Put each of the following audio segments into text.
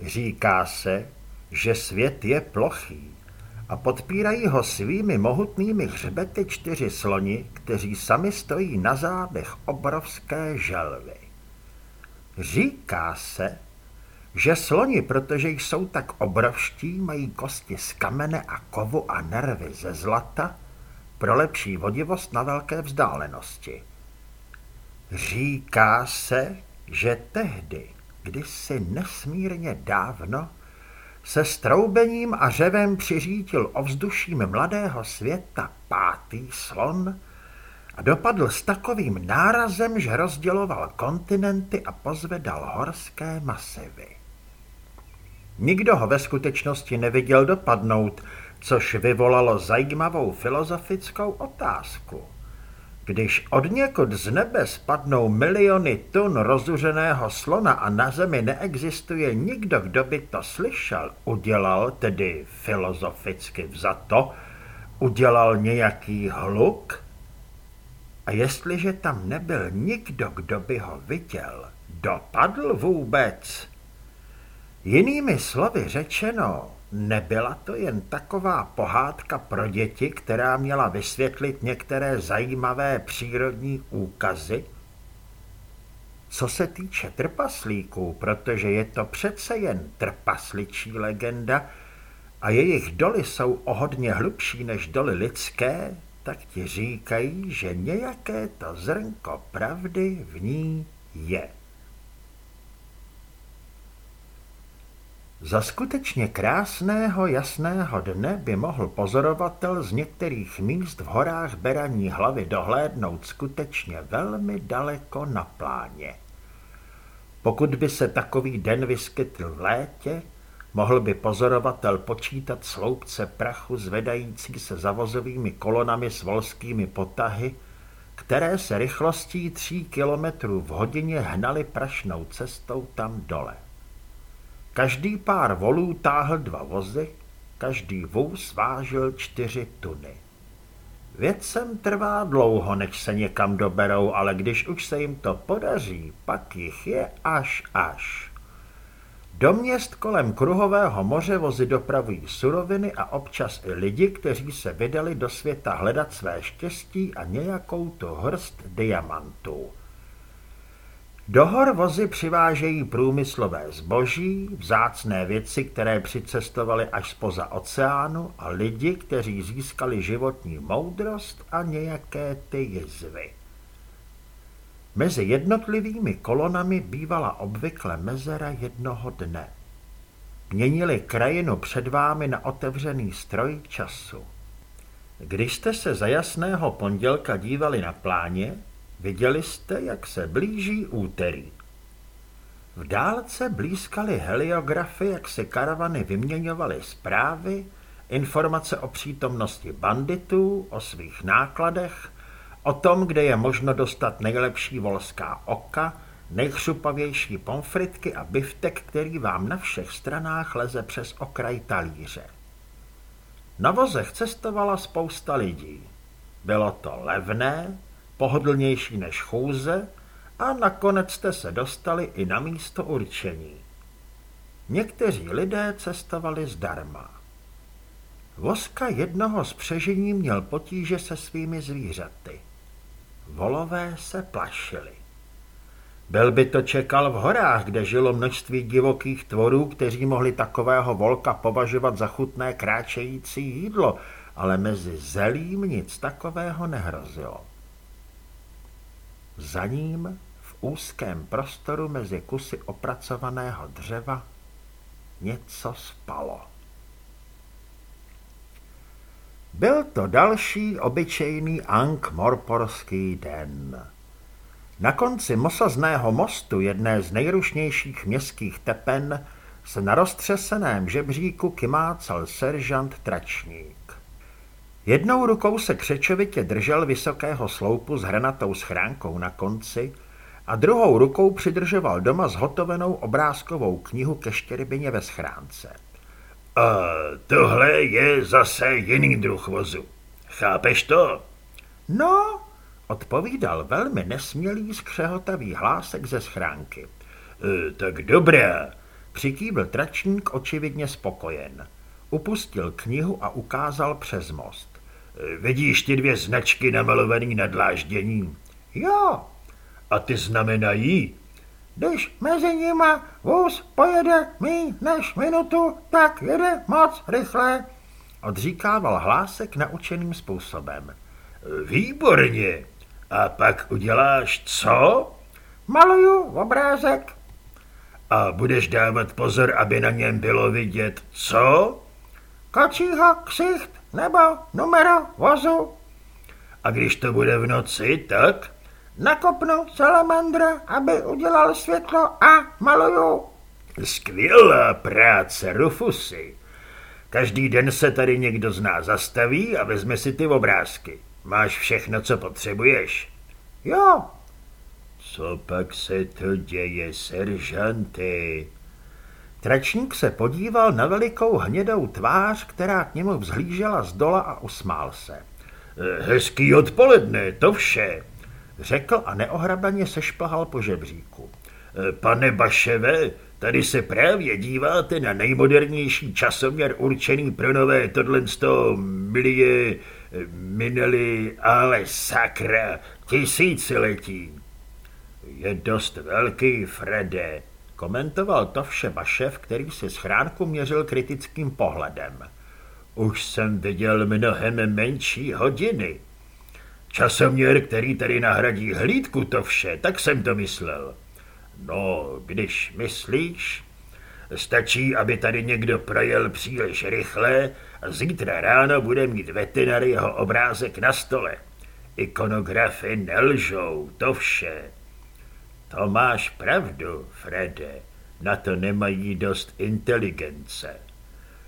Říká se, že svět je plochý a podpírají ho svými mohutnými hřbety čtyři sloni, kteří sami stojí na zádech obrovské želvy. Říká se, že sloni, protože jsou tak obrovští, mají kosti z kamene a kovu a nervy ze zlata pro lepší vodivost na velké vzdálenosti. Říká se, že tehdy, kdysi nesmírně dávno, se stroubením a řevem přiřítil ovzduším mladého světa pátý slon a dopadl s takovým nárazem, že rozděloval kontinenty a pozvedal horské masivy. Nikdo ho ve skutečnosti neviděl dopadnout, což vyvolalo zajímavou filozofickou otázku. Když od někud z nebe spadnou miliony tun rozuřeného slona a na zemi neexistuje nikdo, kdo by to slyšel, udělal, tedy filozoficky vzato, udělal nějaký hluk? A jestliže tam nebyl nikdo, kdo by ho viděl, dopadl vůbec? Jinými slovy řečeno, nebyla to jen taková pohádka pro děti, která měla vysvětlit některé zajímavé přírodní úkazy? Co se týče trpaslíků, protože je to přece jen trpasličí legenda a jejich doly jsou o hodně hlubší než doly lidské, tak ti říkají, že nějaké to zrnko pravdy v ní je. Za skutečně krásného jasného dne by mohl pozorovatel z některých míst v horách Beraní hlavy dohlédnout skutečně velmi daleko na pláně. Pokud by se takový den vyskytl v létě, mohl by pozorovatel počítat sloupce prachu zvedající se zavozovými kolonami s volskými potahy, které se rychlostí tří kilometrů v hodině hnaly prašnou cestou tam dole. Každý pár volů táhl dva vozy, každý vůz vážil čtyři tuny. Věcem trvá dlouho, než se někam doberou, ale když už se jim to podaří, pak jich je až až. Do měst kolem Kruhového moře vozy dopravují suroviny a občas i lidi, kteří se vydali do světa hledat své štěstí a nějakou tu hrst diamantů. Do hor vozy přivážejí průmyslové zboží, vzácné věci, které přicestovaly až spoza oceánu a lidi, kteří získali životní moudrost a nějaké ty jizvy. Mezi jednotlivými kolonami bývala obvykle mezera jednoho dne. Měnili krajinu před vámi na otevřený stroj času. Když jste se za jasného pondělka dívali na pláně, Viděli jste, jak se blíží úterý. V dálce blízkaly heliografy, jak se karavany vyměňovaly zprávy, informace o přítomnosti banditů, o svých nákladech, o tom, kde je možno dostat nejlepší volská oka, nejchřupavější pomfritky a biftek, který vám na všech stranách leze přes okraj talíře. Na vozech cestovala spousta lidí. Bylo to levné, pohodlnější než chůze a nakonec jste se dostali i na místo určení. Někteří lidé cestovali zdarma. Voska jednoho z přežení měl potíže se svými zvířaty. Volové se plašili. Byl by to čekal v horách, kde žilo množství divokých tvorů, kteří mohli takového volka považovat za chutné kráčející jídlo, ale mezi zelím nic takového nehrozilo. Za ním v úzkém prostoru mezi kusy opracovaného dřeva něco spalo. Byl to další obyčejný Ankh-Morporský den. Na konci mosazného mostu jedné z nejrušnějších městských tepen se na roztřeseném žebříku kymácal seržant Tračník. Jednou rukou se křečovitě držel vysokého sloupu s hranatou schránkou na konci a druhou rukou přidržoval doma zhotovenou obrázkovou knihu ke štěrybině ve schránce. A tohle je zase jiný druh vozu. Chápeš to? No, odpovídal velmi nesmělý skřehotavý hlásek ze schránky. E, tak dobré, Přikývl tračník očividně spokojen. Upustil knihu a ukázal přes most. Vidíš ty dvě značky namalovaný na dláždění? Jo. A ty znamenají? Když mezi nima vůz pojede mý než minutu, tak jede moc rychle, odříkával hlásek naučeným způsobem. Výborně. A pak uděláš co? Maluju obrázek. A budeš dávat pozor, aby na něm bylo vidět co? Kočího ksicht nebo numero vozu. A když to bude v noci, tak? Nakopnu salamandra, aby udělal světlo a maluju. Skvělá práce, Rufusy. Každý den se tady někdo z nás zastaví a vezme si ty obrázky. Máš všechno, co potřebuješ? Jo. Co pak se to děje, seržanty? Tračník se podíval na velikou hnědou tvář, která k němu vzhlížela z dola a usmál se. Hezký odpoledne, to vše, řekl a neohrabaně sešplhal po žebříku. Pane Baševe, tady se právě díváte na nejmodernější časoměr určený pro nové tohle milie, minuli, ale sakra, tisíciletí. Je dost velký, Frede, komentoval to vše Bašev, který si schránku měřil kritickým pohledem. Už jsem viděl mnohem menší hodiny. Časoměr, který tady nahradí hlídku to vše, tak jsem to myslel. No, když myslíš, stačí, aby tady někdo projel příliš rychle a zítra ráno bude mít veterinár jeho obrázek na stole. Ikonografy nelžou, to vše. To máš pravdu, Frede, na to nemají dost inteligence.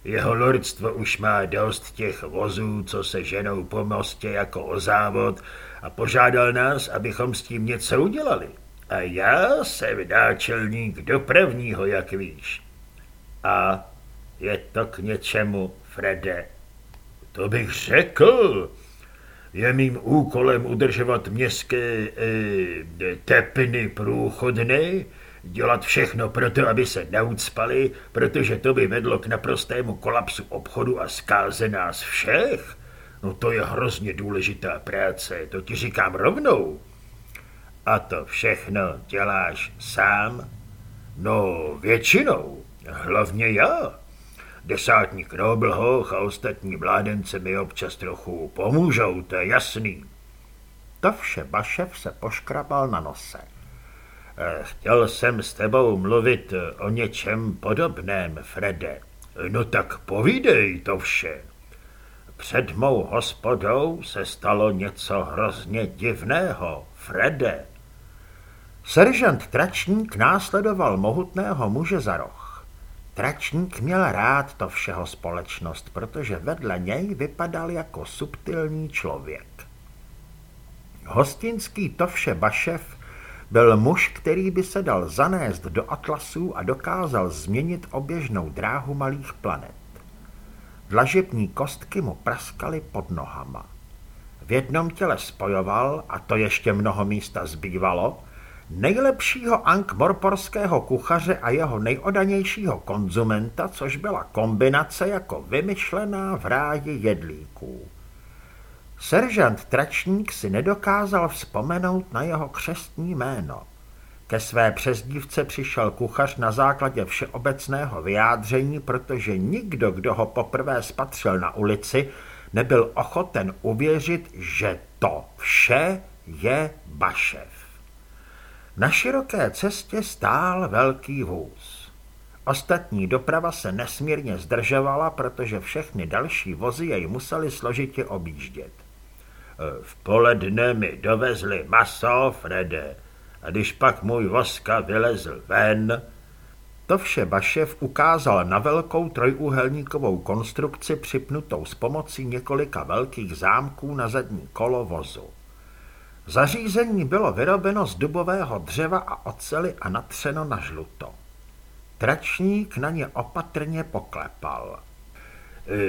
Jeho lordstvo už má dost těch vozů, co se ženou po mostě jako o závod a požádal nás, abychom s tím něco udělali. A já jsem náčelník dopravního, jak víš. A je to k něčemu, Frede? To bych řekl. Je mým úkolem udržovat městské e, tepny průchodné, dělat všechno pro to, aby se neucpali, protože to by vedlo k naprostému kolapsu obchodu a zkáze nás všech. No to je hrozně důležitá práce, to ti říkám rovnou. A to všechno děláš sám? No, většinou. Hlavně já. Desátník Noblhoch a ostatní mládence mi občas trochu pomůžou, to je jasný. To vše Bašev se poškrabal na nose. Eh, chtěl jsem s tebou mluvit o něčem podobném, Frede. No tak povídej to vše. Před mou hospodou se stalo něco hrozně divného, Frede. Seržant Tračník následoval mohutného muže za roh. Tračník měl rád to všeho společnost, protože vedle něj vypadal jako subtilní člověk. Hostinský Tovše Bašev byl muž, který by se dal zanést do atlasů a dokázal změnit oběžnou dráhu malých planet. Dlažební kostky mu praskaly pod nohama. V jednom těle spojoval, a to ještě mnoho místa zbývalo, nejlepšího ankmorporského kuchaře a jeho nejodanějšího konzumenta, což byla kombinace jako vymyšlená v ráji jedlíků. Seržant Tračník si nedokázal vzpomenout na jeho křestní jméno. Ke své přezdívce přišel kuchař na základě všeobecného vyjádření, protože nikdo, kdo ho poprvé spatřil na ulici, nebyl ochoten uvěřit, že to vše je Bašev. Na široké cestě stál velký vůz. Ostatní doprava se nesmírně zdržovala, protože všechny další vozy jej museli složitě objíždět. V poledne mi dovezli maso, Frede, a když pak můj voska vylezl ven... To vše Bašev ukázal na velkou trojúhelníkovou konstrukci připnutou s pomocí několika velkých zámků na zadní kolo vozu. Zařízení bylo vyrobeno z dubového dřeva a oceli a natřeno na žluto. Tračník na ně opatrně poklepal.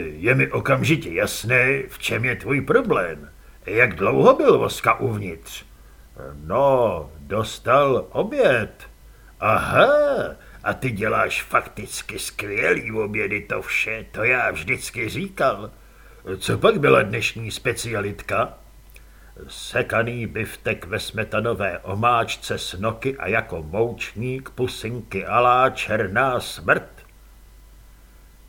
Je mi okamžitě jasné, v čem je tvůj problém. Jak dlouho byl voska uvnitř? No, dostal oběd. Aha, A ty děláš fakticky skvělý obědy, to vše, to já vždycky říkal. Co pak byla dnešní specialitka? Sekaný biftek ve smetanové omáčce s noky a jako moučník pusinky alá černá smrt.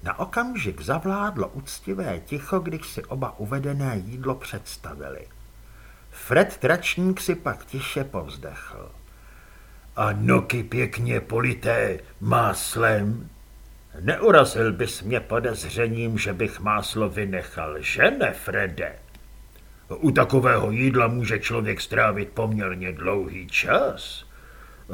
Na okamžik zavládlo úctivé ticho, když si oba uvedené jídlo představili. Fred Tračník si pak tiše povzdechl. A noky pěkně polité máslem? Neurazil bys mě podezřením, že bych máslo vynechal, že ne, Frede? U takového jídla může člověk strávit poměrně dlouhý čas.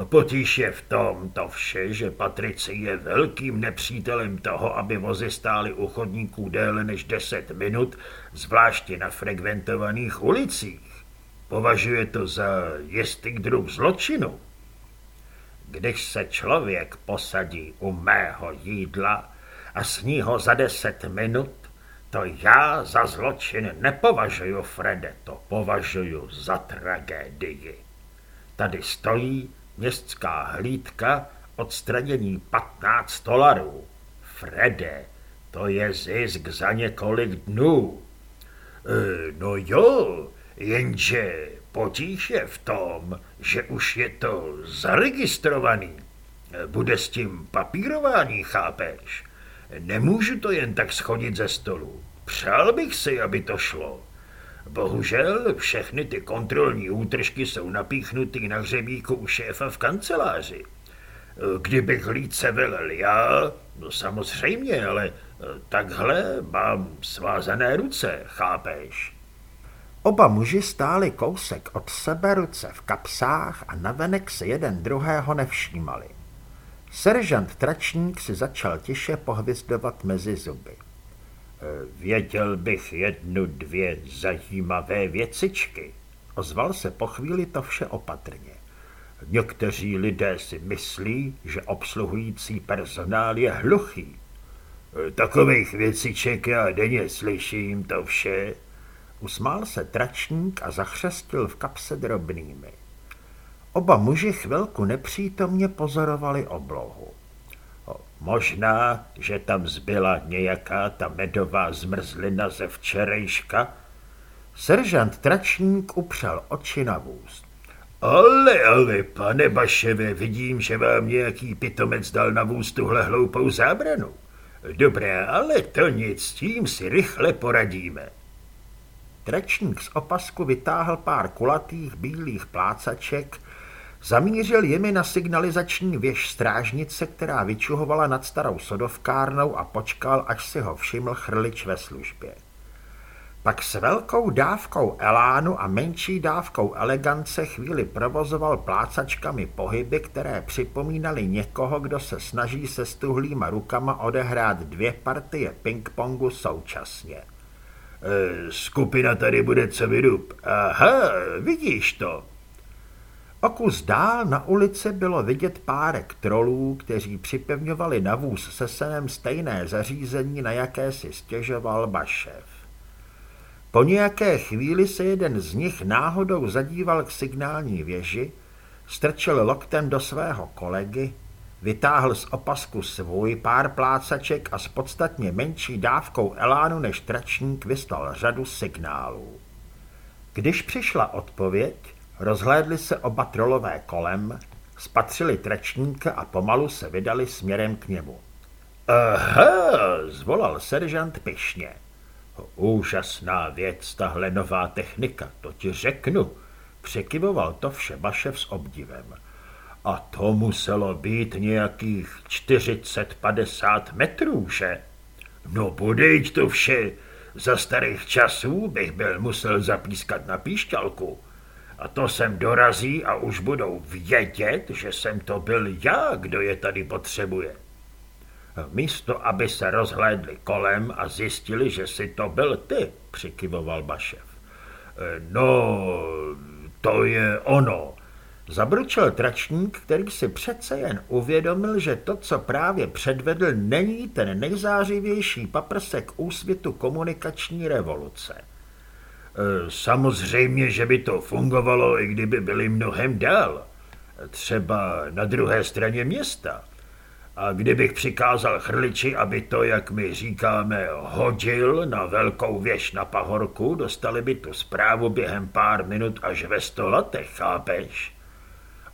Potíž je v tom to vše, že Patrici je velkým nepřítelem toho, aby vozy stály u chodníků déle než 10 minut, zvláště na frekventovaných ulicích. Považuje to za jistý druh zločinu. Když se člověk posadí u mého jídla a sní ho za deset minut, to já za zločin nepovažuju, Frede, to považuju za tragédii. Tady stojí městská hlídka, odstranění 15 dolarů. Frede, to je zisk za několik dnů. E, no jo, jenže potíž je v tom, že už je to zaregistrovaný. Bude s tím papírování, chápeš? Nemůžu to jen tak schodit ze stolu. Přál bych si, aby to šlo. Bohužel všechny ty kontrolní útržky jsou napíchnutý na hřebíku u šéfa v kanceláři. Kdybych líce velel já, no samozřejmě, ale takhle mám svázané ruce, chápeš? Oba muži stáli kousek od sebe, ruce v kapsách a navenek se jeden druhého nevšímali. Seržant Tračník si začal tiše pohvizdovat mezi zuby. E, věděl bych jednu, dvě zajímavé věcičky. Ozval se po chvíli to vše opatrně. Někteří lidé si myslí, že obsluhující personál je hluchý. E, takových věciček já denně slyším to vše, Usmál se tračník a zachřestil v kapse drobnými. Oba muži chvilku nepřítomně pozorovali oblohu. Možná, že tam zbyla nějaká ta medová zmrzlina ze včerejška? Seržant Tračník upřel oči na vůz. Ale, ale, pane Baševe, vidím, že vám nějaký pitomec dal na vůz tuhle hloupou zábranu. Dobré, ale to nic, s tím si rychle poradíme. Trečník z opasku vytáhl pár kulatých bílých plácaček, zamířil jimi na signalizační věž strážnice, která vyčuhovala nad starou sodovkárnou a počkal, až si ho všiml chrlič ve službě. Pak s velkou dávkou elánu a menší dávkou elegance chvíli provozoval plácačkami pohyby, které připomínaly někoho, kdo se snaží se stuhlýma rukama odehrát dvě partie pingpongu současně. E, skupina tady bude co vydub. Aha, vidíš to. Kus dál na ulici bylo vidět párek trolů, kteří připevňovali na vůz se senem stejné zařízení, na jaké si stěžoval Bašev. Po nějaké chvíli se jeden z nich náhodou zadíval k signální věži, strčil loktem do svého kolegy, Vytáhl z opasku svůj pár plácaček a s podstatně menší dávkou elánu než tračník vystal řadu signálů. Když přišla odpověď, rozhlédli se oba trolové kolem, spatřili tračníka a pomalu se vydali směrem k němu. Aha, zvolal seržant pyšně. Úžasná věc, tahle nová technika, to ti řeknu, překyvoval to vše Bašev s obdivem. A to muselo být nějakých 40-50 metrů, že? No budejť to vše. Za starých časů bych byl musel zapískat na píšťalku. A to sem dorazí a už budou vědět, že jsem to byl já, kdo je tady potřebuje. Místo, aby se rozhlédli kolem a zjistili, že si to byl ty, přikyvoval Bašev. No, to je ono, Zabručel tračník, který si přece jen uvědomil, že to, co právě předvedl, není ten nejzářivější paprsek úsvitu komunikační revoluce. E, samozřejmě, že by to fungovalo, i kdyby byli mnohem dál. Třeba na druhé straně města. A kdybych přikázal chrliči, aby to, jak my říkáme, hodil na velkou věž na pahorku, dostali by tu zprávu během pár minut až ve sto letech, chápeš?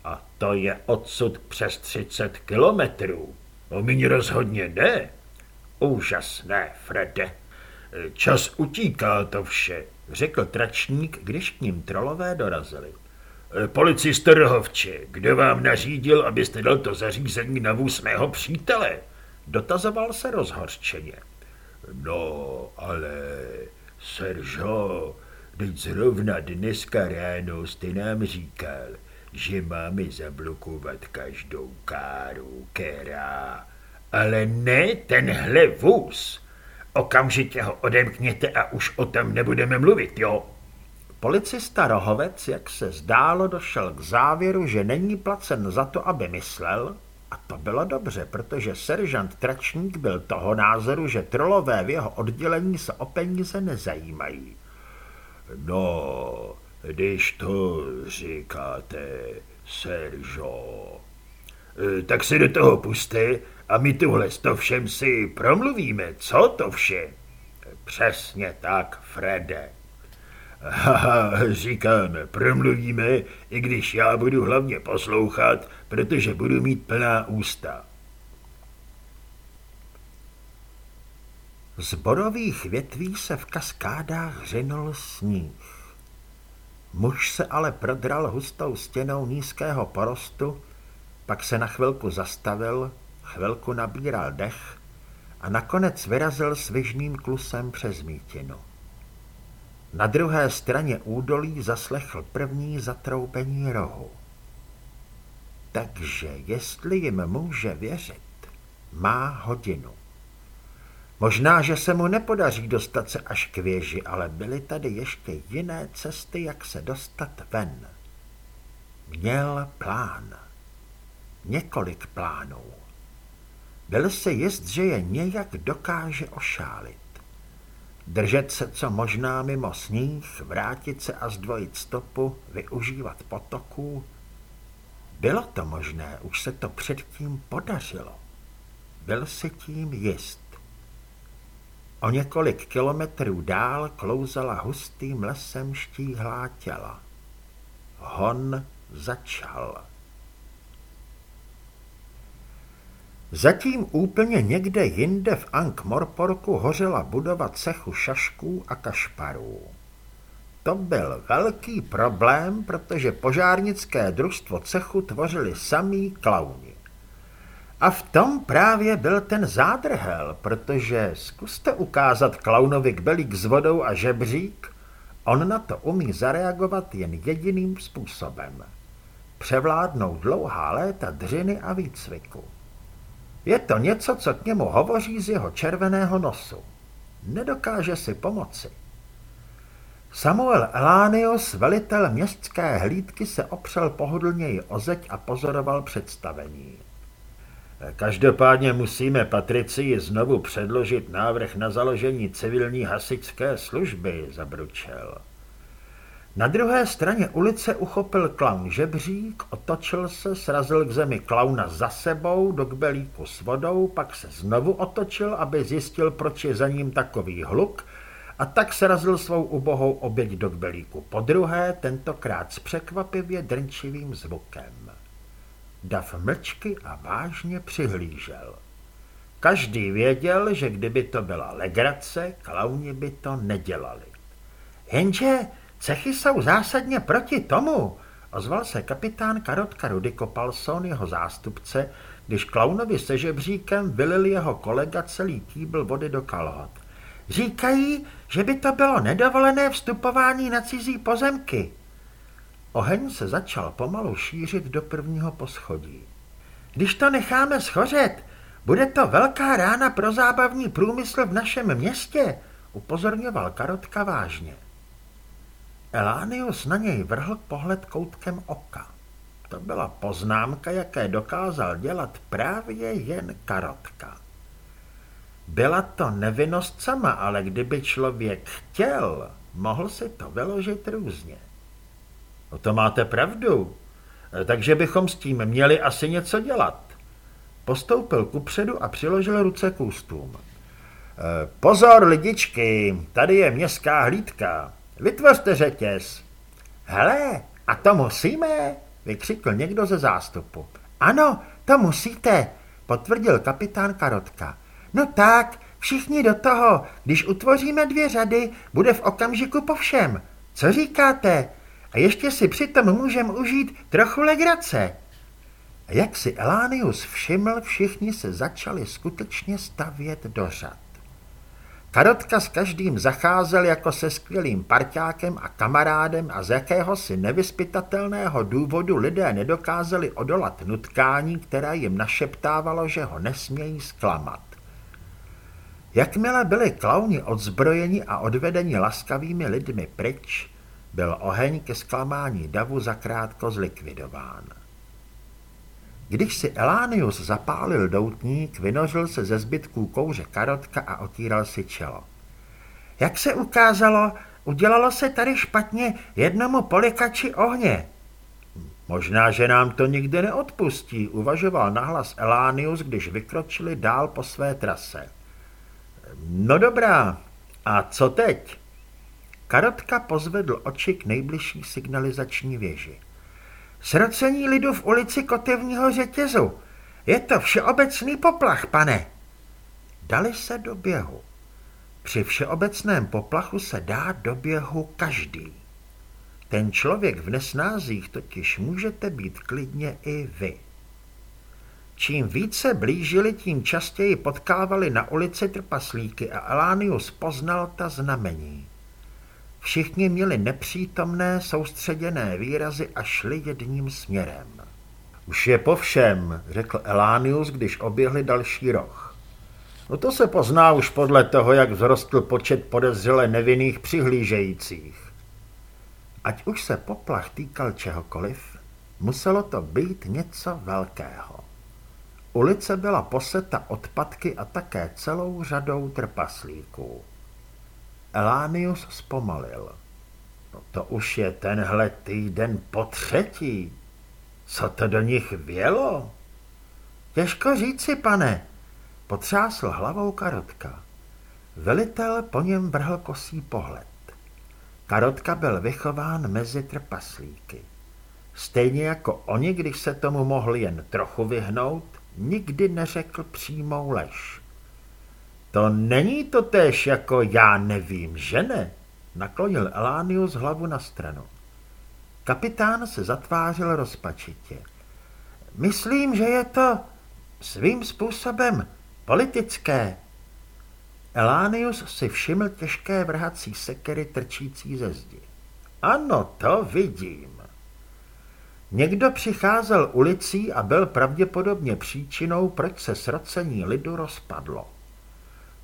A to je odsud přes 30 kilometrů. O mě rozhodně ne. Úžasné, Frede. Čas utíká to vše, řekl tračník, když k ním trolové dorazili. Policista Rohovče, kdo vám nařídil, abyste dal to zařízení na vůz mého přítele? Dotazoval se rozhorčeně. No, ale, Seržo, teď zrovna dneska ráno jste nám říkal, že máme zablokovat každou káru, která... Ale ne tenhle vůz. Okamžitě ho odemkněte a už o tom nebudeme mluvit, jo? Policista Rohovec, jak se zdálo, došel k závěru, že není placen za to, aby myslel, a to bylo dobře, protože seržant Tračník byl toho názoru, že trolové v jeho oddělení se o peníze nezajímají. No, když to říkáte, Seržo, e, tak si do toho puste a my tuhle to všem si promluvíme, co to vše? Přesně tak, Frede. Haha, říkám, promluvíme, i když já budu hlavně poslouchat, protože budu mít plná ústa. Z borových větví se v kaskádách řinul sníh. Muž se ale prodral hustou stěnou nízkého porostu, pak se na chvilku zastavil, chvilku nabíral dech a nakonec vyrazil svižným klusem přes mítinu. Na druhé straně údolí zaslechl první zatroubení rohu. Takže jestli jim může věřit, má hodinu. Možná, že se mu nepodaří dostat se až k věži, ale byly tady ještě jiné cesty, jak se dostat ven. Měl plán. Několik plánů. Byl si jist, že je nějak dokáže ošálit. Držet se co možná mimo sníh, vrátit se a zdvojit stopu, využívat potoků. Bylo to možné, už se to předtím podařilo. Byl si tím jist. O několik kilometrů dál klouzala hustým lesem štíhlá těla. Hon začal. Zatím úplně někde jinde v Ankh-Morporku hořela budova cechu šašků a kašparů. To byl velký problém, protože požárnické družstvo cechu tvořili samý klauni. A v tom právě byl ten zádrhel, protože zkuste ukázat klaunovi kbelík s vodou a žebřík, on na to umí zareagovat jen jediným způsobem. Převládnou dlouhá léta dřiny a výcviku. Je to něco, co k němu hovoří z jeho červeného nosu. Nedokáže si pomoci. Samuel Elánius, velitel městské hlídky, se opřel pohodlněji o zeď a pozoroval představení. Každopádně musíme Patricii znovu předložit návrh na založení civilní hasičské služby, zabručel. Na druhé straně ulice uchopil klaun žebřík, otočil se, srazil k zemi klauna za sebou do kbelíku s vodou, pak se znovu otočil, aby zjistil, proč je za ním takový hluk, a tak srazil svou ubohou oběť do kbelíku po druhé, tentokrát s překvapivě drnčivým zvukem. Dav mlčky a vážně přihlížel. Každý věděl, že kdyby to byla legrace, klauni by to nedělali. Jenže Cechy jsou zásadně proti tomu, ozval se kapitán Karotka Rudy Kopalson, jeho zástupce, když klaunovi se žebříkem vylil jeho kolega celý kýbl vody do kalhot. Říkají, že by to bylo nedovolené vstupování na cizí pozemky. Oheň se začal pomalu šířit do prvního poschodí. Když to necháme schořet, bude to velká rána pro zábavní průmysl v našem městě, upozorňoval Karotka vážně. Elánius na něj vrhl pohled koutkem oka. To byla poznámka, jaké dokázal dělat právě jen Karotka. Byla to nevinnost sama, ale kdyby člověk chtěl, mohl si to vyložit různě. O to máte pravdu, takže bychom s tím měli asi něco dělat. Postoupil kupředu a přiložil ruce k ústům. Eh, pozor, lidičky, tady je městská hlídka. Vytvořte řetěz. Hele, a to musíme, vykřikl někdo ze zástupu. Ano, to musíte, potvrdil kapitán Karotka. No tak, všichni do toho, když utvoříme dvě řady, bude v okamžiku po všem. Co říkáte? A ještě si přitom můžeme užít trochu legrace. A jak si Elánius všiml, všichni se začali skutečně stavět do řad. Karotka s každým zacházel jako se skvělým parťákem a kamarádem a z jakéhosi nevyspytatelného důvodu lidé nedokázali odolat nutkání, které jim našeptávalo, že ho nesmějí zklamat. Jakmile byli klauni odzbrojeni a odvedeni laskavými lidmi pryč, byl oheň ke zklamání davu zakrátko zlikvidován. Když si Elánius zapálil doutník, vynořil se ze zbytků kouře karotka a otíral si čelo. Jak se ukázalo, udělalo se tady špatně jednomu polikači ohně. Možná, že nám to nikdy neodpustí, uvažoval nahlas Elánius, když vykročili dál po své trase. No dobrá, a co teď? Karotka pozvedl oči k nejbližší signalizační věži. Srocení lidu v ulici Kotevního řetězu. Je to všeobecný poplach, pane. Dali se do běhu. Při všeobecném poplachu se dá do běhu každý. Ten člověk v nesnázích totiž můžete být klidně i vy. Čím více blížili, tím častěji potkávali na ulici trpaslíky a Elánius poznal ta znamení. Všichni měli nepřítomné, soustředěné výrazy a šli jedním směrem. Už je po všem, řekl Elánius, když oběhli další roh. No to se pozná už podle toho, jak vzrostl počet podezřele nevinných přihlížejících. Ať už se poplach týkal čehokoliv, muselo to být něco velkého. Ulice byla poseta odpadky a také celou řadou trpaslíků. Elánius zpomalil. No to už je tenhle týden po třetí. Co to do nich vělo? Těžko říci, pane, potřásl hlavou Karotka. Velitel po něm vrhl kosí pohled. Karotka byl vychován mezi trpaslíky. Stejně jako oni, když se tomu mohli jen trochu vyhnout, nikdy neřekl přímou lež. To není to tež jako já nevím, že ne? Naklonil Elánius hlavu na stranu. Kapitán se zatvářil rozpačitě. Myslím, že je to svým způsobem politické. Elánius si všiml těžké vrhací sekery trčící ze zdi. Ano, to vidím. Někdo přicházel ulicí a byl pravděpodobně příčinou, proč se srocení lidu rozpadlo.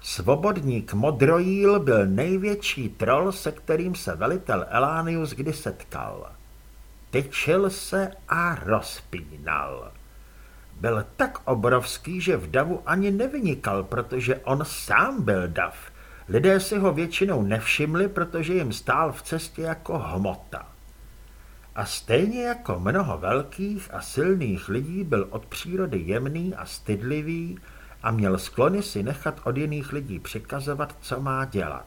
Svobodník Modrojíl byl největší troll, se kterým se velitel Elánius kdy setkal. Tyčil se a rozpínal. Byl tak obrovský, že v davu ani nevynikal, protože on sám byl dav. Lidé si ho většinou nevšimli, protože jim stál v cestě jako hmota. A stejně jako mnoho velkých a silných lidí byl od přírody jemný a stydlivý, a měl sklony si nechat od jiných lidí přikazovat, co má dělat.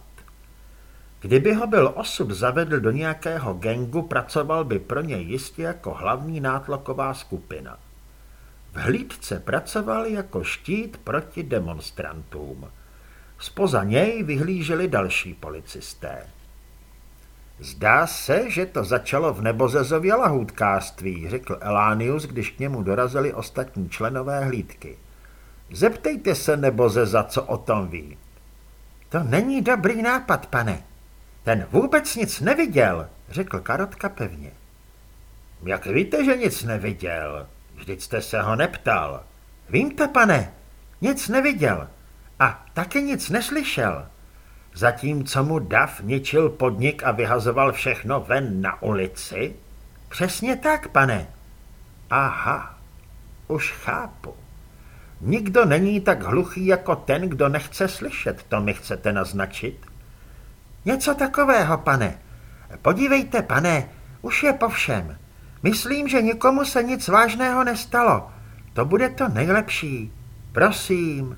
Kdyby ho byl osud zavedl do nějakého gengu, pracoval by pro něj jistě jako hlavní nátlaková skupina. V hlídce pracoval jako štít proti demonstrantům. Spoza něj vyhlíželi další policisté. Zdá se, že to začalo v nebozezově lahůdkářství, řekl Elánius, když k němu dorazili ostatní členové hlídky. Zeptejte se nebo ze za co o tom ví. To není dobrý nápad, pane. Ten vůbec nic neviděl, řekl Karotka pevně. Jak víte, že nic neviděl? Vždyť jste se ho neptal. Vím to, pane, nic neviděl a taky nic neslyšel. Zatímco mu Dav ničil podnik a vyhazoval všechno ven na ulici? Přesně tak, pane. Aha, už chápu. Nikdo není tak hluchý jako ten, kdo nechce slyšet, to mi chcete naznačit? Něco takového, pane. Podívejte, pane, už je po všem. Myslím, že nikomu se nic vážného nestalo. To bude to nejlepší. Prosím.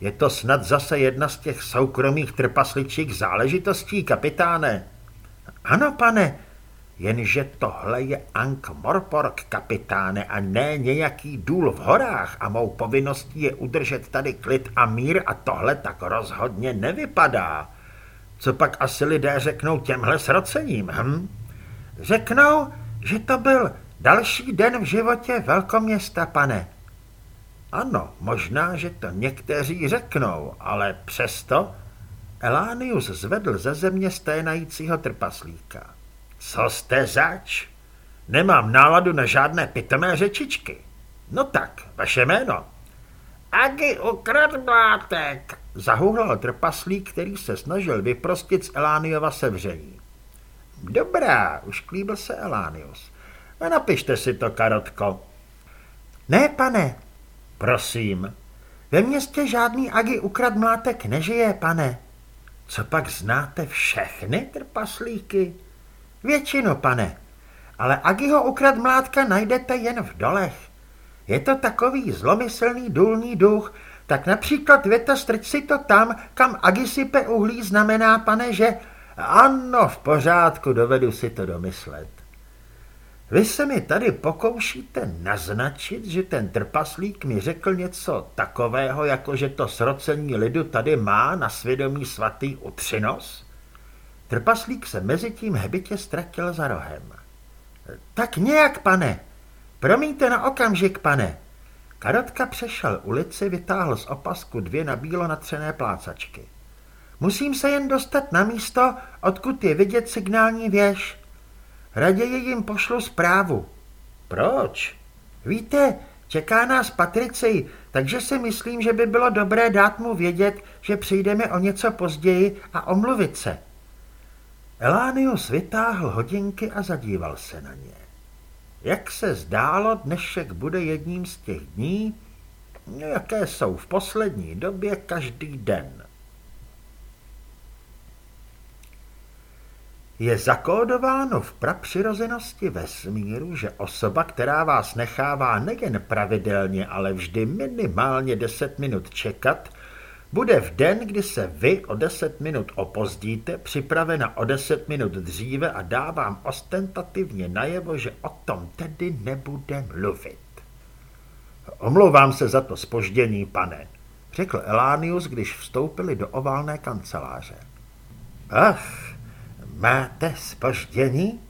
Je to snad zase jedna z těch soukromých trpasličích záležitostí, kapitáne. Ano, pane, jenže tohle je Ank Morpork, kapitáne, a ne nějaký důl v horách a mou povinností je udržet tady klid a mír a tohle tak rozhodně nevypadá. Co pak asi lidé řeknou těmhle srocením, hm? Řeknou, že to byl další den v životě velkoměsta, pane. Ano, možná, že to někteří řeknou, ale přesto Elánius zvedl ze země sténajícího trpaslíka. Co jste zač? Nemám náladu na žádné pitomé řečičky. No tak, vaše jméno. Agi ukradbátek, zahuhlal trpaslík, který se snažil vyprostit z Elániova sevření. Dobrá, už klíbil se Elánius. A napište si to, Karotko. Ne, pane. Prosím. Ve městě žádný Agi ukrad mlátek nežije, pane. Co pak znáte všechny trpaslíky? Většinu, pane. Ale Agiho ukrad mlátka najdete jen v dolech. Je to takový zlomyslný důlní duch, tak například věta strč si to tam, kam Agi sype uhlí, znamená, pane, že ano, v pořádku, dovedu si to domyslet. Vy se mi tady pokoušíte naznačit, že ten trpaslík mi řekl něco takového, jako že to srocení lidu tady má na svědomí svatý utřinos? Trpaslík se mezi tím hebitě ztratil za rohem. Tak nějak, pane. Promiňte na okamžik, pane. Karotka přešel ulici, vytáhl z opasku dvě na bílo natřené plácačky. Musím se jen dostat na místo, odkud je vidět signální věž. Raději jim pošlu zprávu. Proč? Víte, čeká nás Patricej, takže si myslím, že by bylo dobré dát mu vědět, že přijdeme o něco později a omluvit se. Elánius vytáhl hodinky a zadíval se na ně. Jak se zdálo, dnešek bude jedním z těch dní, jaké jsou v poslední době každý den. Je zakódováno v prapřirozenosti vesmíru, že osoba, která vás nechává nejen pravidelně, ale vždy minimálně 10 minut čekat, bude v den, kdy se vy o 10 minut opozdíte, připravena o 10 minut dříve a dávám ostentativně najevo, že o tom tedy nebude mluvit. Omlouvám se za to spoždění, pane, řekl Elánius, když vstoupili do oválné kanceláře. Ach, Máte spoždění?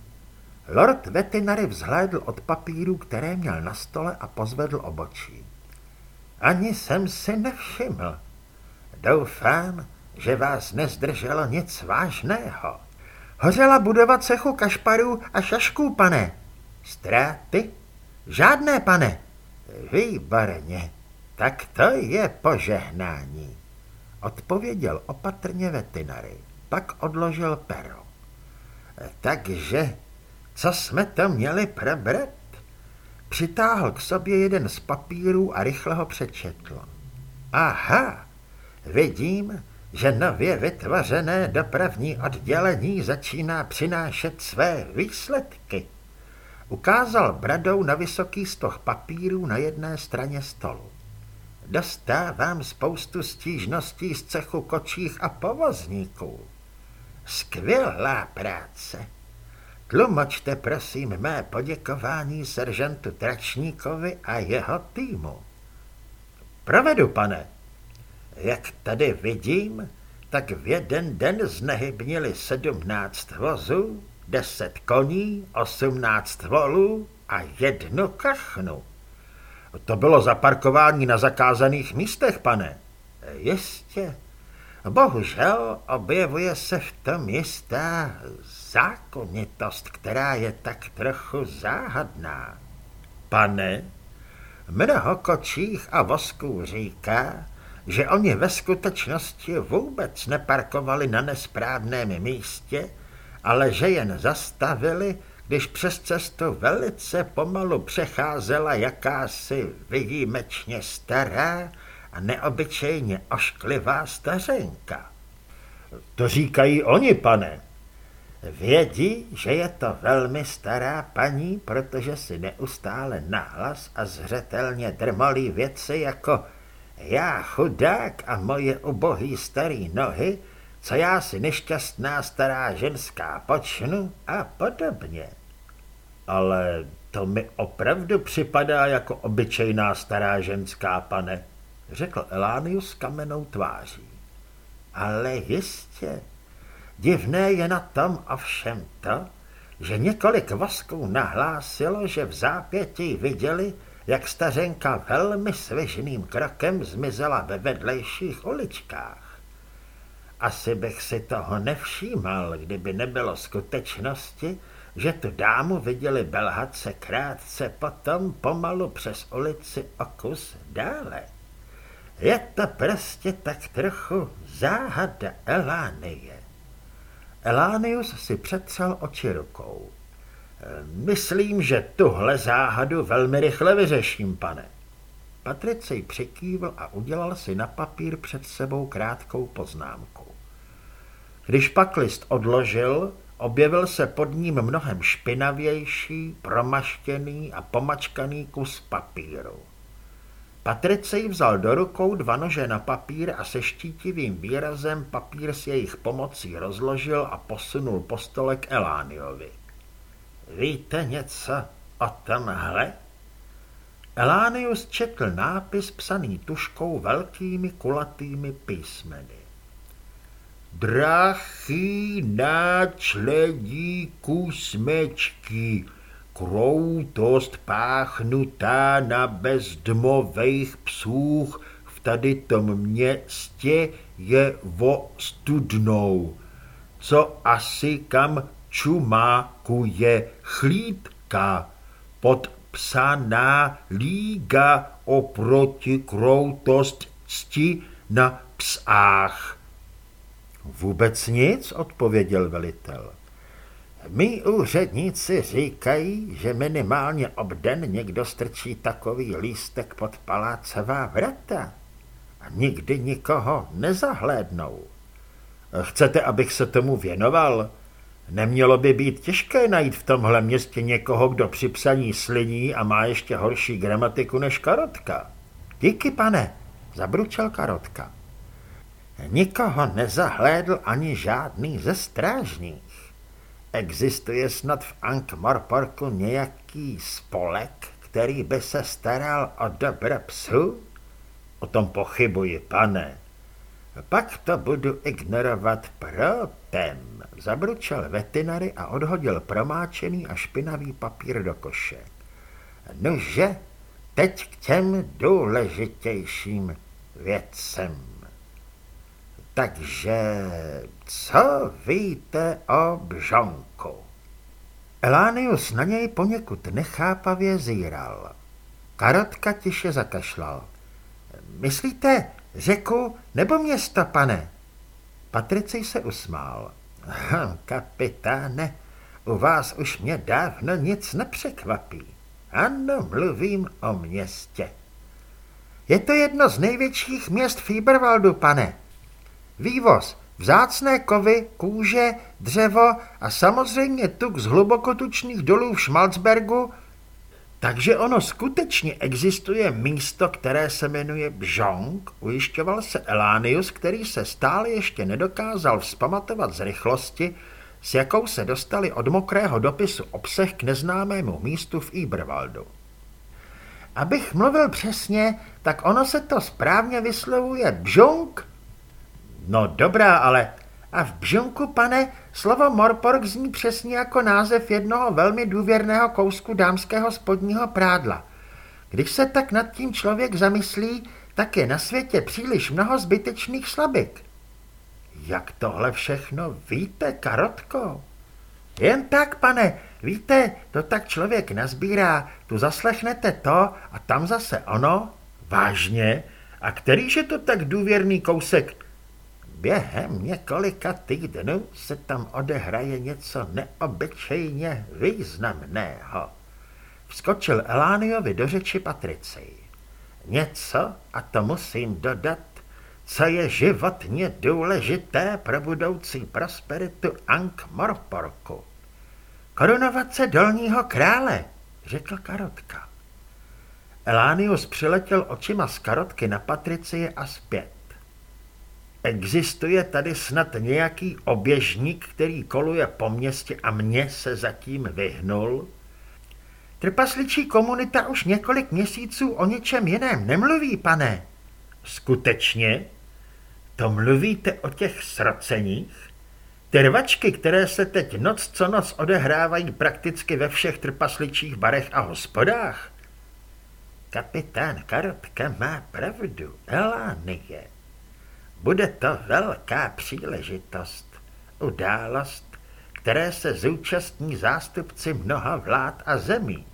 Lord Vetinary vzhlédl od papíru, které měl na stole a pozvedl obočí. Ani jsem si nevšiml. Doufám, že vás nezdrželo nic vážného. Hořela budova cechu kašparů a šašků, pane. Ztráty? Žádné, pane. Výborně. Tak to je požehnání. Odpověděl opatrně Vetinary. Pak odložil pero. Takže, co jsme to měli probrat? Přitáhl k sobě jeden z papírů a rychle ho přečetl. Aha, vidím, že nově vytvořené dopravní oddělení začíná přinášet své výsledky. Ukázal bradou na vysoký stoch papírů na jedné straně stolu. Dostávám spoustu stížností z cechu kočích a povozníků. Skvělá práce. Tlumočte prosím mé poděkování seržantu Tračníkovi a jeho týmu. Provedu, pane. Jak tady vidím, tak v jeden den znehybnili sedmnáct vozů, deset koní, osmnáct volů a jednu kachnu. To bylo zaparkování na zakázaných místech, pane. Jistě. Bohužel objevuje se v tom jistá zákonitost, která je tak trochu záhadná. Pane, mnoho kočích a vosků říká, že oni ve skutečnosti vůbec neparkovali na nesprávném místě, ale že jen zastavili, když přes cestu velice pomalu přecházela jakási výjimečně stará a neobyčejně ošklivá stařenka. To říkají oni, pane. Vědí, že je to velmi stará paní, protože si neustále nahlas a zřetelně drmolí věci jako já chudák a moje ubohý starý nohy, co já si nešťastná stará ženská počnu a podobně. Ale to mi opravdu připadá jako obyčejná stará ženská, pane, řekl Elánius kamenou tváří. Ale jistě, divné je na tom ovšem to, že několik vosků nahlásilo, že v zápětí viděli, jak stařenka velmi svěžným krokem zmizela ve vedlejších uličkách. Asi bych si toho nevšímal, kdyby nebylo skutečnosti, že tu dámu viděli belhat se krátce potom pomalu přes ulici o kus dále. Je to prostě tak trochu záhada Elánie. Elánius si přetřel oči rukou. Myslím, že tuhle záhadu velmi rychle vyřeším, pane. Patricej přikývl a udělal si na papír před sebou krátkou poznámku. Když pak list odložil, objevil se pod ním mnohem špinavější, promaštěný a pomačkaný kus papíru. Patricej vzal do rukou dva nože na papír a se štítivým výrazem papír s jejich pomocí rozložil a posunul po stole k Elániovi. Víte něco o tomhle? Elánius četl nápis psaný tuškou velkými kulatými písmeny. Drachy náčledíku smečky, kroutost páchnutá na bezdmových psůch v tady tom městě je vo studnou, co asi kam čumákuje chlídka, podpsaná líga oproti kroutosti na psách. Vůbec nic, odpověděl velitel. My úředníci říkají, že minimálně obden někdo strčí takový lístek pod palácová vrata a nikdy nikoho nezahlédnou. Chcete, abych se tomu věnoval? Nemělo by být těžké najít v tomhle městě někoho, kdo při psaní sliní a má ještě horší gramatiku než Karotka. Díky, pane, zabručel Karotka. Nikoho nezahlédl ani žádný ze strážních. Existuje snad v Ankh-Morporku nějaký spolek, který by se staral o dobro psu? O tom pochybuji, pane. Pak to budu ignorovat protem. Zabručel veterinary a odhodil promáčený a špinavý papír do koše. Nože, teď k těm důležitějším věcem. Takže co víte o bžonku? Elánius na něj poněkud nechápavě zíral. Karotka tiše zakašlal. Myslíte řeku nebo město, pane? Patricej se usmál. Hm, kapitáne, u vás už mě dávno nic nepřekvapí. Ano, mluvím o městě. Je to jedno z největších měst Fieberwaldu, pane. Vývoz, vzácné kovy, kůže, dřevo a samozřejmě tuk z hlubokotučných dolů v Schmalzbergu, takže ono skutečně existuje místo, které se jmenuje Bžong, ujišťoval se Elánius, který se stále ještě nedokázal vzpamatovat z rychlosti, s jakou se dostali od mokrého dopisu obsah k neznámému místu v Iberwaldu. Abych mluvil přesně, tak ono se to správně vyslovuje Bžong. No dobrá, ale a v Bžunku, pane, slovo Morpork zní přesně jako název jednoho velmi důvěrného kousku dámského spodního prádla. Když se tak nad tím člověk zamyslí, tak je na světě příliš mnoho zbytečných slabik. Jak tohle všechno víte, Karotko? Jen tak, pane, víte, to tak člověk nazbírá, tu zaslechnete to a tam zase ono. Vážně? A kterýž je to tak důvěrný kousek? Během několika týdnů se tam odehraje něco neobyčejně významného. Vskočil Elániovi do řeči Patricej. Něco, a to musím dodat, co je životně důležité pro budoucí prosperitu Ankh Morporku. Korunovace dolního krále, řekl Karotka. Elánius přiletěl očima z Karotky na Patricie a zpět. Existuje tady snad nějaký oběžník, který koluje po městě a mě se zatím vyhnul? Trpasličí komunita už několik měsíců o ničem jiném nemluví, pane. Skutečně? To mluvíte o těch sroceních? Ty rvačky, které se teď noc co noc odehrávají prakticky ve všech trpasličích barech a hospodách? Kapitán Karotka má pravdu, Elánie. Bude to velká příležitost, událost, které se zúčastní zástupci mnoha vlád a zemí.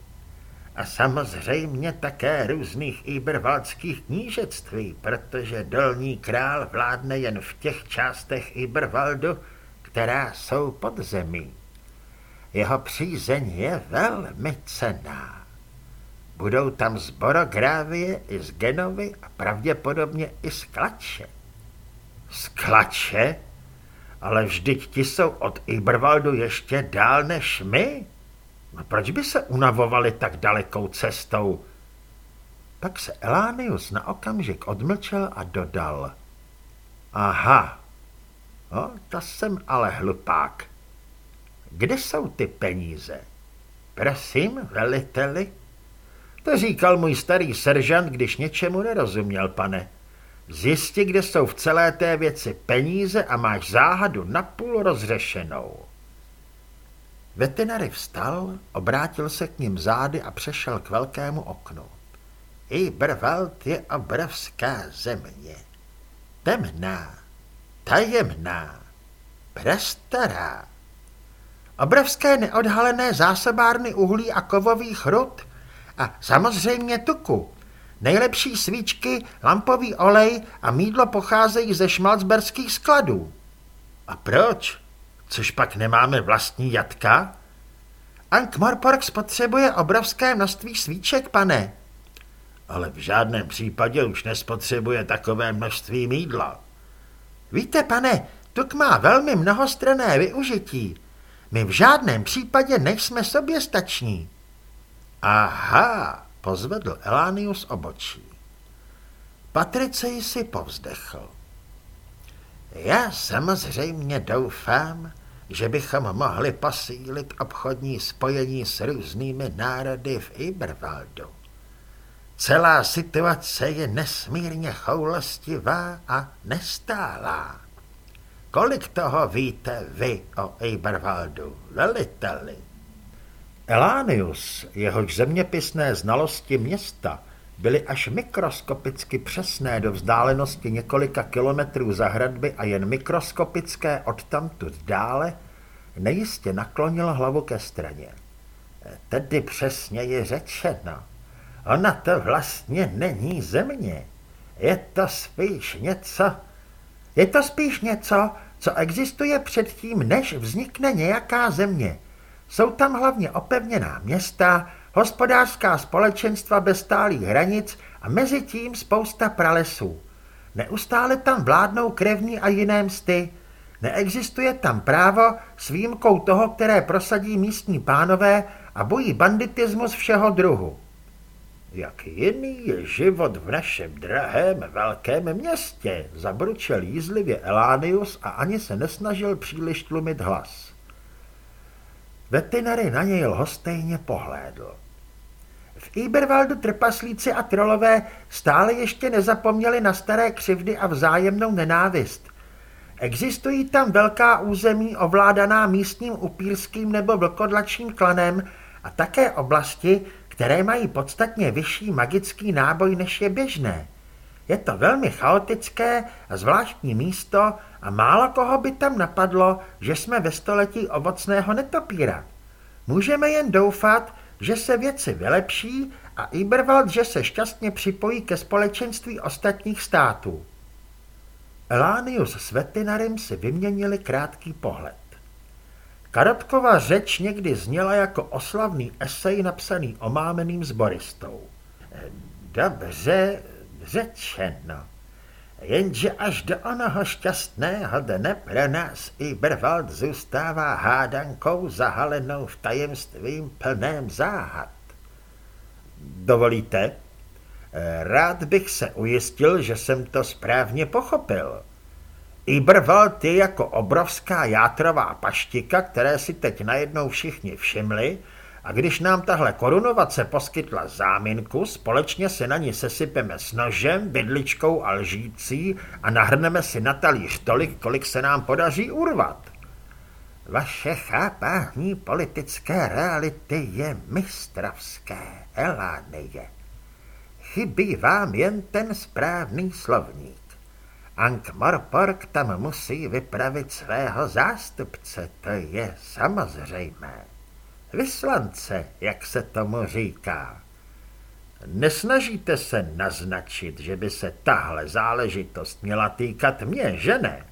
A samozřejmě také různých ibervaldských knížectví, protože dolní král vládne jen v těch částech Ibervaldu, která jsou pod zemí. Jeho přízeň je velmi cená. Budou tam z Borográvie i z Genovy a pravděpodobně i z Klače. Z Klače? Ale vždyť ti jsou od Ibervaldu ještě dál než my. No proč by se unavovali tak dalekou cestou? Pak se Elánius na okamžik odmlčel a dodal. Aha, no, to jsem ale hlupák. Kde jsou ty peníze? Prosím, veliteli? To říkal můj starý seržant, když něčemu nerozuměl, pane. Zjisti, kde jsou v celé té věci peníze a máš záhadu napůl rozřešenou. Veterinary vstal, obrátil se k ním zády a přešel k velkému oknu. Iberwald je obrovská země. Temná, tajemná, prestará. Obrovské neodhalené zásobárny uhlí a kovových rud a samozřejmě tuku. Nejlepší svíčky, lampový olej a mídlo pocházejí ze šmalcberských skladů. A proč? Což pak nemáme vlastní jatka? Ankh-Morpork spotřebuje obrovské množství svíček, pane. Ale v žádném případě už nespotřebuje takové množství mídla. Víte, pane, tuk má velmi mnohostranné využití. My v žádném případě nejsme sobě stační. Aha, pozvedl Elánius obočí. Patricej si povzdechl. Já samozřejmě doufám, že bychom mohli posílit obchodní spojení s různými národy v Ibervaldu. Celá situace je nesmírně choulostivá a nestálá. Kolik toho víte vy o Ibervaldu, veliteli? Elánius, jehož zeměpisné znalosti města byly až mikroskopicky přesné do vzdálenosti několika kilometrů za hradby a jen mikroskopické odtamtud dále, nejistě naklonil hlavu ke straně. Tedy přesně je řečeno. Ona to vlastně není země. Je to spíš něco... Je to spíš něco, co existuje předtím, než vznikne nějaká země. Jsou tam hlavně opevněná města, hospodářská společenstva bez stálých hranic a mezi tím spousta pralesů. Neustále tam vládnou krevní a jiné msty. Neexistuje tam právo s výjimkou toho, které prosadí místní pánové a bojí banditismus všeho druhu. Jak jiný je život v našem drahém velkém městě, zabručel jízlivě Elánius a ani se nesnažil příliš tlumit hlas. Veterinary na něj lhostejně pohlédl. V Ibervaldu trpaslíci a trolové stále ještě nezapomněli na staré křivdy a vzájemnou nenávist. Existují tam velká území ovládaná místním upírským nebo vlkodlačním klanem a také oblasti, které mají podstatně vyšší magický náboj než je běžné. Je to velmi chaotické a zvláštní místo a málo koho by tam napadlo, že jsme ve století ovocného netopíra. Můžeme jen doufat, že se věci vylepší a Iberwald, že se šťastně připojí ke společenství ostatních států. Elánius s Vetinarem si vyměnili krátký pohled. Karotkova řeč někdy zněla jako oslavný esej napsaný omámeným zboristou. Dobře řečeno. Jenže až do onoho šťastného dne pro nás i Brvald zůstává hádankou zahalenou v tajemstvím plném záhad. Dovolíte? Rád bych se ujistil, že jsem to správně pochopil. Iberwald je jako obrovská játrová paštika, které si teď najednou všichni všimli, a když nám tahle korunovace poskytla záminku, společně se na ní sesypeme s nožem, bydličkou a lžící a nahrneme si na talíř tolik, kolik se nám podaří urvat. Vaše chápání politické reality je mistrovské, Elánie. Chybí vám jen ten správný slovník. Ank Morpork tam musí vypravit svého zástupce, to je samozřejmé. Vyslance, jak se tomu říká. Nesnažíte se naznačit, že by se tahle záležitost měla týkat mě, že ne?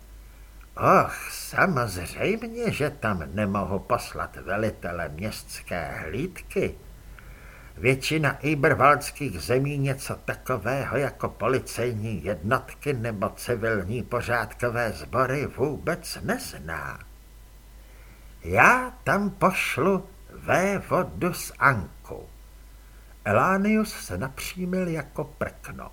Och, samozřejmě, že tam nemohu poslat velitele městské hlídky. Většina ibervalských zemí něco takového jako policejní jednotky nebo civilní pořádkové sbory vůbec nezná. Já tam pošlu vévodu z Anku. Elánius se napřímil jako prkno.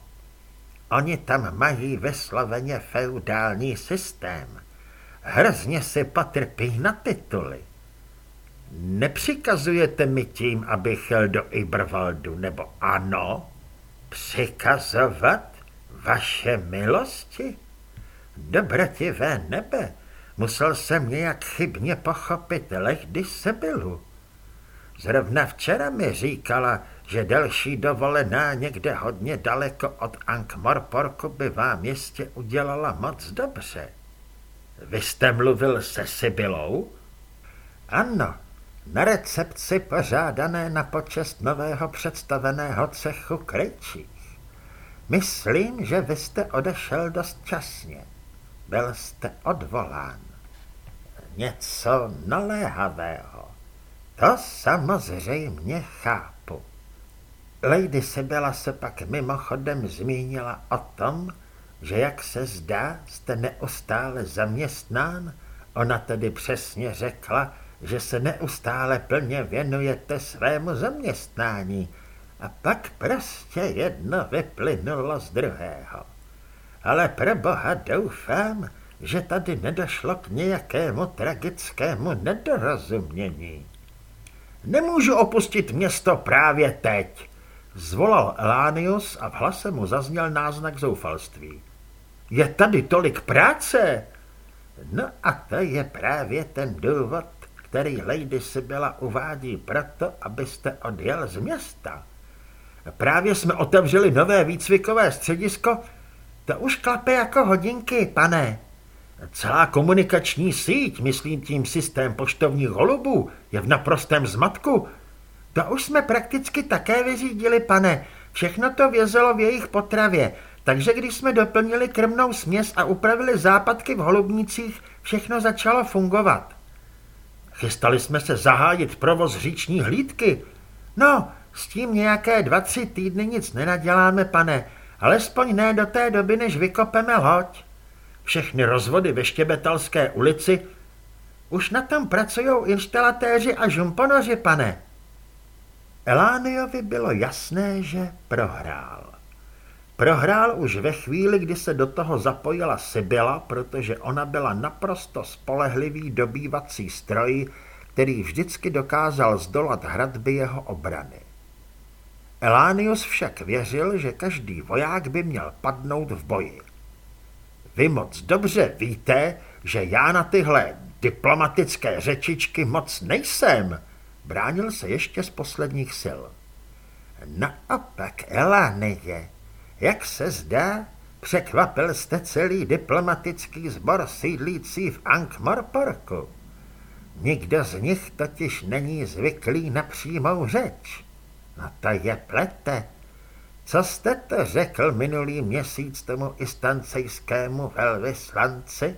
Oni tam mají vysloveně feudální systém. Hrozně si potrpí na tituly. Nepřikazujete mi tím, abych chtěl do Ibrvaldu, nebo ano? Přikazovat vaše milosti? Dobrotivé nebe, musel jsem nějak chybně pochopit lehdy Sebilu. Zrovna včera mi říkala, že delší dovolená někde hodně daleko od Ankh-Morporku by vám jistě udělala moc dobře. Vy jste mluvil se Sibylou? Ano, na recepci pořádané na počest nového představeného cechu Krejčích. Myslím, že vy jste odešel dost časně. Byl jste odvolán. Něco naléhavého. To samozřejmě chápu. Lady Sibela se pak mimochodem zmínila o tom, že jak se zdá, jste neustále zaměstnán. Ona tedy přesně řekla, že se neustále plně věnujete svému zaměstnání a pak prostě jedno vyplynulo z druhého. Ale pro boha doufám, že tady nedošlo k nějakému tragickému nedorozumění. Nemůžu opustit město právě teď, zvolal Elánius a v hlase mu zazněl náznak zoufalství. Je tady tolik práce? No a to je právě ten důvod, který Lady Sibila uvádí proto, abyste odjel z města. Právě jsme otevřeli nové výcvikové středisko, to už klape jako hodinky, pane. Celá komunikační síť, myslím tím systém poštovních holubů, je v naprostém zmatku. To už jsme prakticky také vyřídili, pane. Všechno to vězelo v jejich potravě, takže když jsme doplnili krmnou směs a upravili západky v holubnicích, všechno začalo fungovat. Chystali jsme se zahájit provoz říční hlídky. No, s tím nějaké dva, tři týdny nic nenaděláme, pane, alespoň ne do té doby, než vykopeme loď. Všechny rozvody ve Štěbetalské ulici už na tom pracují instalatéři a žumponoři, pane. Elániovi bylo jasné, že prohrál. Prohrál už ve chvíli, kdy se do toho zapojila Sybila, protože ona byla naprosto spolehlivý dobývací stroj, který vždycky dokázal zdolat hradby jeho obrany. Elánius však věřil, že každý voják by měl padnout v boji. Vy moc dobře víte, že já na tyhle diplomatické řečičky moc nejsem, bránil se ještě z posledních sil. Naopak, Elánie, jak se zdá, překvapil jste celý diplomatický sbor sídlící v Ankh-Morporku. Nikdo z nich totiž není zvyklý na přímou řeč. No to je plete. Co jste to řekl minulý měsíc tomu istancejskému velvyslanci?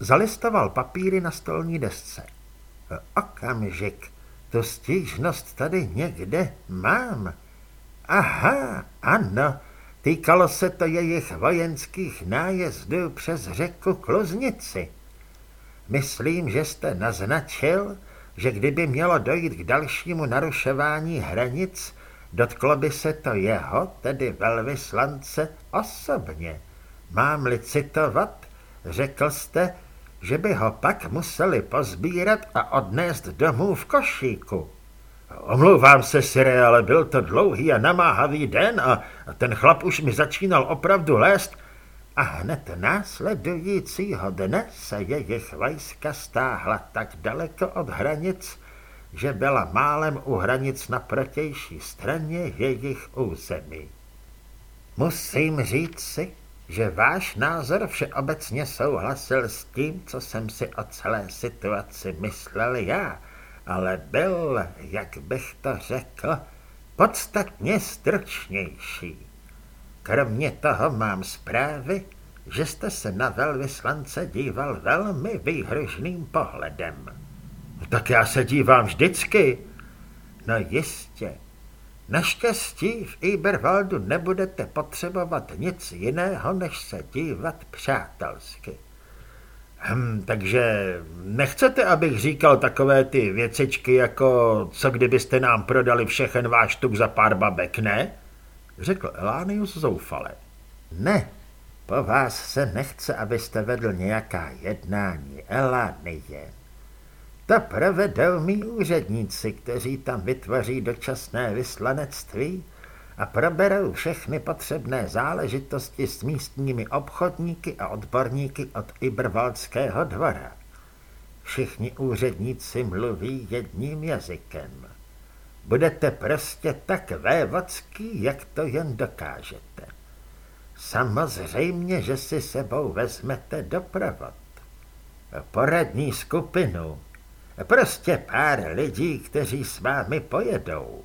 Zalistoval papíry na stolní desce. Okamžik, tu stížnost tady někde mám. Aha, ano, Týkalo se to jejich vojenských nájezdů přes řeku Kluznici. Myslím, že jste naznačil, že kdyby mělo dojít k dalšímu narušování hranic, dotklo by se to jeho, tedy velvyslance, osobně. Mám-li citovat, řekl jste, že by ho pak museli pozbírat a odnést domů v košíku. Omlouvám se, Sire, ale byl to dlouhý a namáhavý den a ten chlap už mi začínal opravdu lézt. A hned následujícího dne se jejich vojska stáhla tak daleko od hranic, že byla málem u hranic na protější straně jejich území. Musím říct si, že váš názor všeobecně souhlasil s tím, co jsem si o celé situaci myslel já, ale byl, jak bych to řekl, podstatně stručnější. Kromě toho mám zprávy, že jste se na velvyslance díval velmi výhružným pohledem. Tak já se dívám vždycky. No jistě. Naštěstí v Iberwaldu nebudete potřebovat nic jiného, než se dívat přátelsky. Hm, takže nechcete, abych říkal takové ty věcičky, jako co kdybyste nám prodali všechen váš tuk za pár babek, ne? Řekl Elánius zoufale. Ne, po vás se nechce, abyste vedl nějaká jednání, Elánie. To provedou mý úředníci, kteří tam vytvoří dočasné vyslanectví a proberou všechny potřebné záležitosti s místními obchodníky a odborníky od Ibrvalského dvora. Všichni úředníci mluví jedním jazykem. Budete prostě tak vévodský, jak to jen dokážete. Samozřejmě, že si sebou vezmete doprovod. Poradní skupinu. Prostě pár lidí, kteří s vámi pojedou.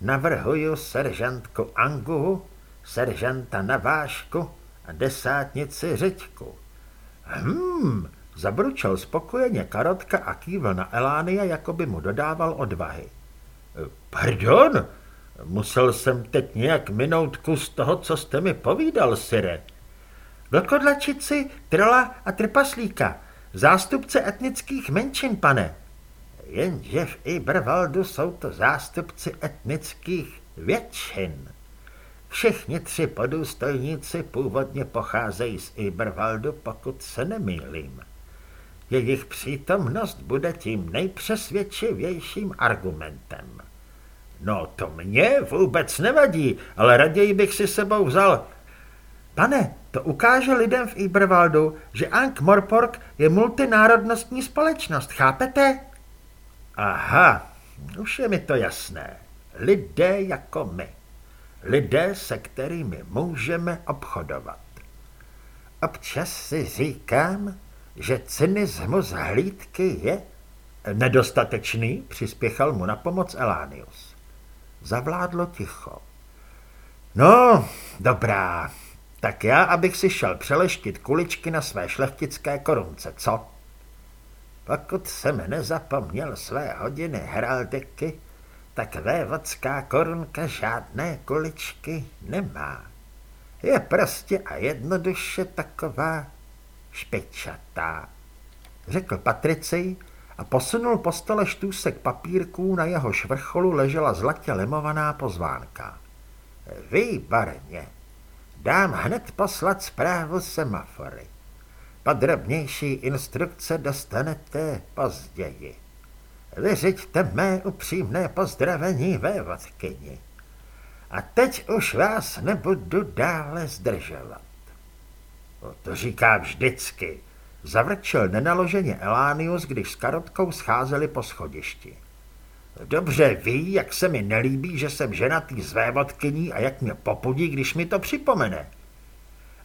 Navrhuju seržantku Angu, seržanta Navášku a desátnici Řiďku. Hmm, zabručel spokojeně Karotka a kývl na Elánia, jako by mu dodával odvahy. Pardon, musel jsem teď nějak minout kus toho, co jste mi povídal, Sire. Vlkodlačici, trola a trpaslíka, zástupce etnických menšin, pane, jenže v Ibervaldu jsou to zástupci etnických většin. Všichni tři podůstojníci původně pocházejí z Ibervaldu, pokud se nemýlím. Jejich přítomnost bude tím nejpřesvědčivějším argumentem. No to mě vůbec nevadí, ale raději bych si sebou vzal... Pane, to ukáže lidem v Ibervaldu, že Ank Morpork je multinárodnostní společnost, chápete? Aha, už je mi to jasné. Lidé jako my. Lidé, se kterými můžeme obchodovat. Občas si říkám, že cynismus hlídky je nedostatečný, přispěchal mu na pomoc Elánius. Zavládlo ticho. No, dobrá, tak já, abych si šel přeleštit kuličky na své šlechtické korunce, co? Pokud jsem nezapomněl své hodiny heraldiky, tak vévodská korunka žádné kuličky nemá. Je prostě a jednoduše taková špičatá, řekl Patricej a posunul po stole štůsek papírků, na jeho vrcholu ležela zlatě lemovaná pozvánka. Výborně. Dám hned poslat zprávu semafory. Podrobnější instrukce dostanete později. Vyřiďte mé upřímné pozdravení ve vodkyni. A teď už vás nebudu dále zdržovat. No, to říká vždycky, zavrčil nenaloženě Elánius, když s Karotkou scházeli po schodišti. Dobře ví, jak se mi nelíbí, že jsem ženatý s vévodkyní a jak mě popudí, když mi to připomene.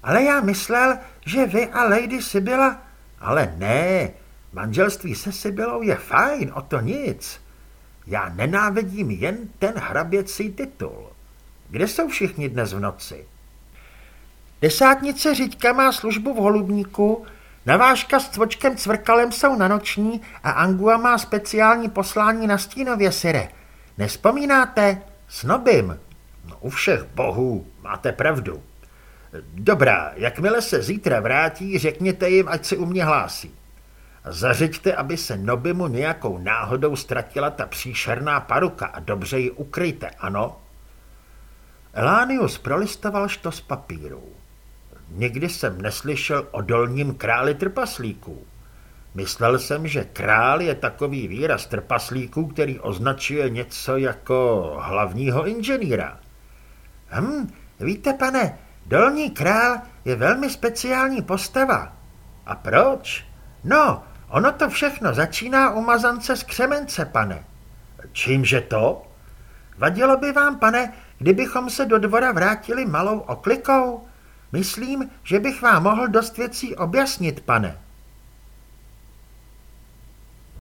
Ale já myslel, že vy a Lady Sibyla... Ale ne, manželství se Sibylou je fajn, o to nic. Já nenávidím jen ten hraběcí titul. Kde jsou všichni dnes v noci? Desátnice Řiďka má službu v Holubníku, Navážka s Cvočkem Cvrkalem jsou na noční a Angua má speciální poslání na Stínově, Sire. Nespomínáte? Snobím. No, u všech bohů máte pravdu. Dobrá, jakmile se zítra vrátí, řekněte jim, ať se u mě hlásí. Zařiďte, aby se Nobimu nějakou náhodou ztratila ta příšerná paruka a dobře ji ukryjte, ano? Elánius prolistoval štos papírů. Nikdy jsem neslyšel o dolním králi trpaslíků. Myslel jsem, že král je takový výraz trpaslíků, který označuje něco jako hlavního inženýra. Hm, víte, pane, dolní král je velmi speciální postava. A proč? No, ono to všechno začíná u mazance z křemence, pane. Čímže to? Vadilo by vám, pane, kdybychom se do dvora vrátili malou oklikou? Myslím, že bych vám mohl dost věcí objasnit, pane.